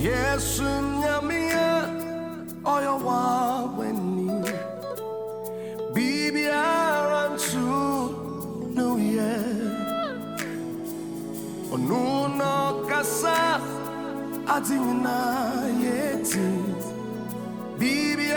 Yesu nyamia oyo wa weni Bibi arantu no ye Onuno kasa adina yeti. Bibi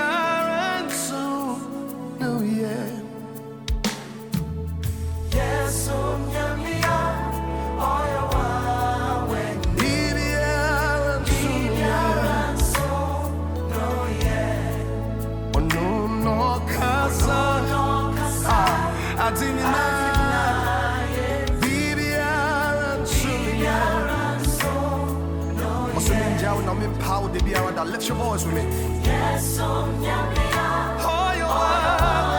ọmọ mi pa òde bí ara dà lift your voice with me. Yesu nyamia Ọyọ̀ wá ní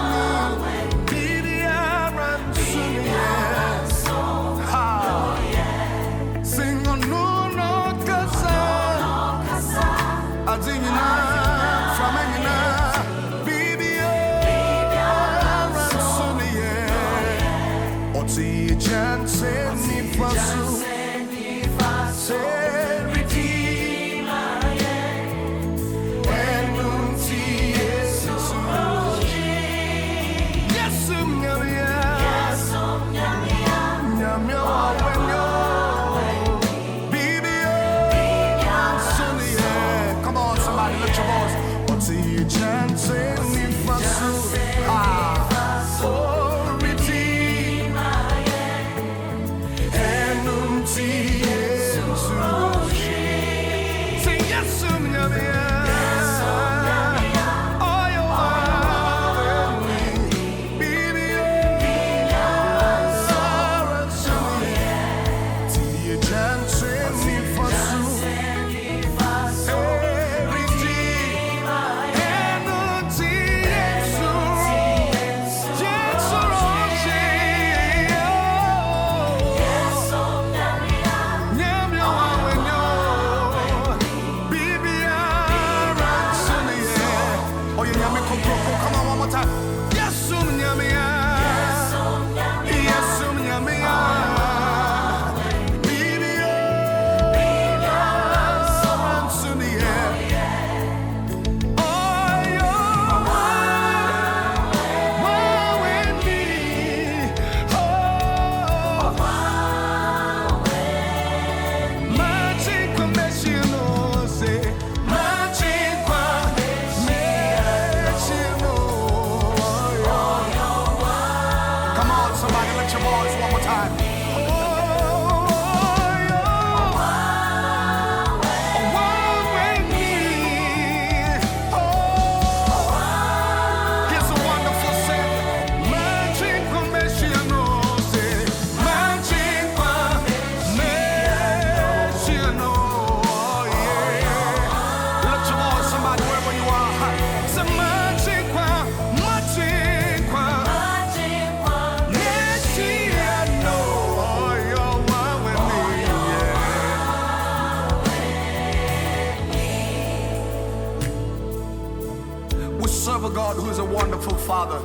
serve a God who is a wonderful Father,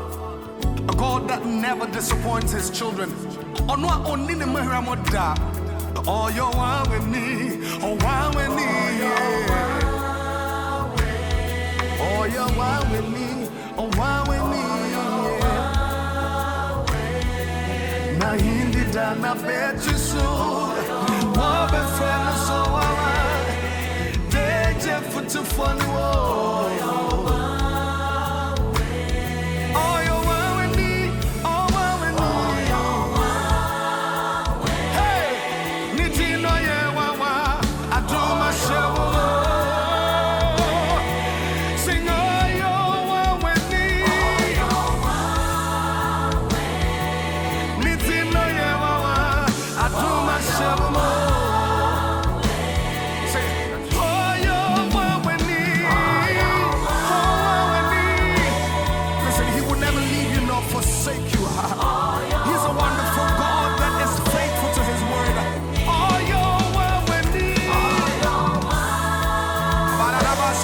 a God that never disappoints His children. Onwa onini mahramu da. Oh, you're one with me. Oh, one with me. Oh, you're one with me. Oh, one with me. Yeah. na hindi da na betu so Wabe friend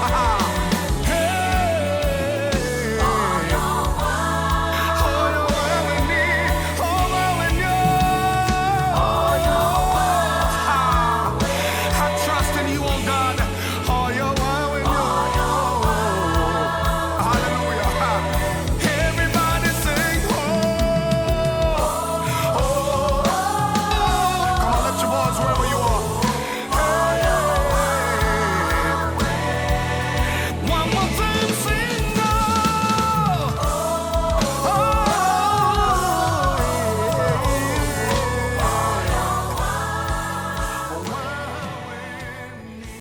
house.